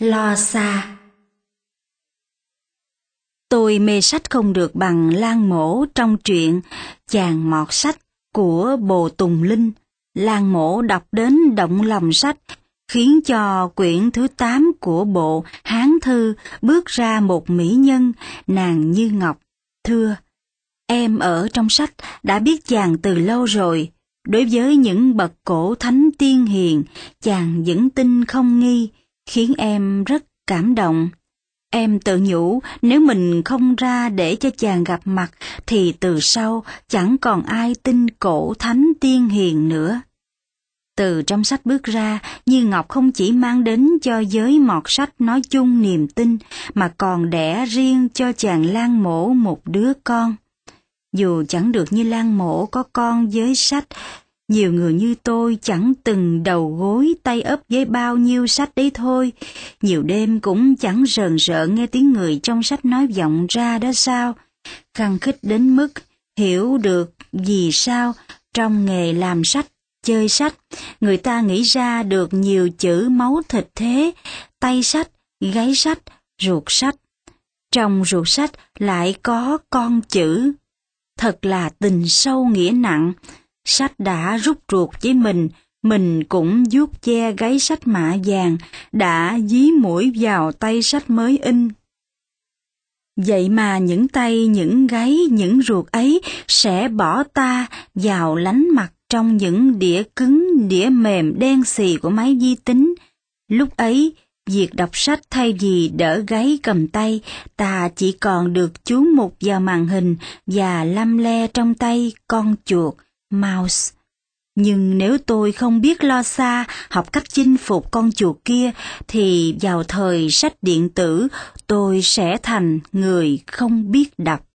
Lo xa Tôi mê sách không được bằng Lan Mổ trong truyện Chàng mọt sách của Bồ Tùng Linh. Lan Mổ đọc đến động lòng sách, khiến cho quyển thứ 8 của bộ Hán Thư bước ra một mỹ nhân, nàng như ngọc. Thưa, em ở trong sách đã biết chàng từ lâu rồi, đối với những bậc cổ thánh tiên hiền, chàng vẫn tin không nghi, khiến em rất cảm động. Em tự nhủ nếu mình không ra để cho chàng gặp mặt thì từ sau chẳng còn ai tin cổ thánh tiên hiền nữa. Từ trong sách bước ra, Như Ngọc không chỉ mang đến cho giới mọt sách nói chung niềm tin, mà còn đẻ riêng cho chàng Lan Mổ một đứa con. Dù chẳng được như Lan Mổ có con với sách, nhiều người như tôi chẳng từng đầu gối tay ấp với bao nhiêu sách đấy thôi. Nhiều đêm cũng chẳng rờn rợ nghe tiếng người trong sách nói vọng ra đó sao. Khăng khích đến mức hiểu được vì sao trong nghề làm sách, chơi sách, người ta nghĩ ra được nhiều chữ máu thịt thế, tay sách, gáy sách, ruột sách. Trong ruột sách lại có con chữ. Thật là tình sâu nghĩa nặng, sách đã rút ruột với mình, mình cũng vuốt che gáy sách mạ vàng, đã dí mũi vào tay sách mới in. Vậy mà những tay, những gáy, những ruột ấy sẽ bỏ ta vào lánh mặt trong những đĩa cứng, đĩa mềm đen xì của máy vi tính. Lúc ấy, việc đọc sách thay vì đỡ gáy cầm tay, ta chỉ còn được chú mục vào màn hình và lăm le trong tay con chuột, mouse. Nhưng nếu tôi không biết lo xa, học cách chinh phục con chuột kia, thì vào thời sách điện tử, tôi sẽ thành người không biết đọc.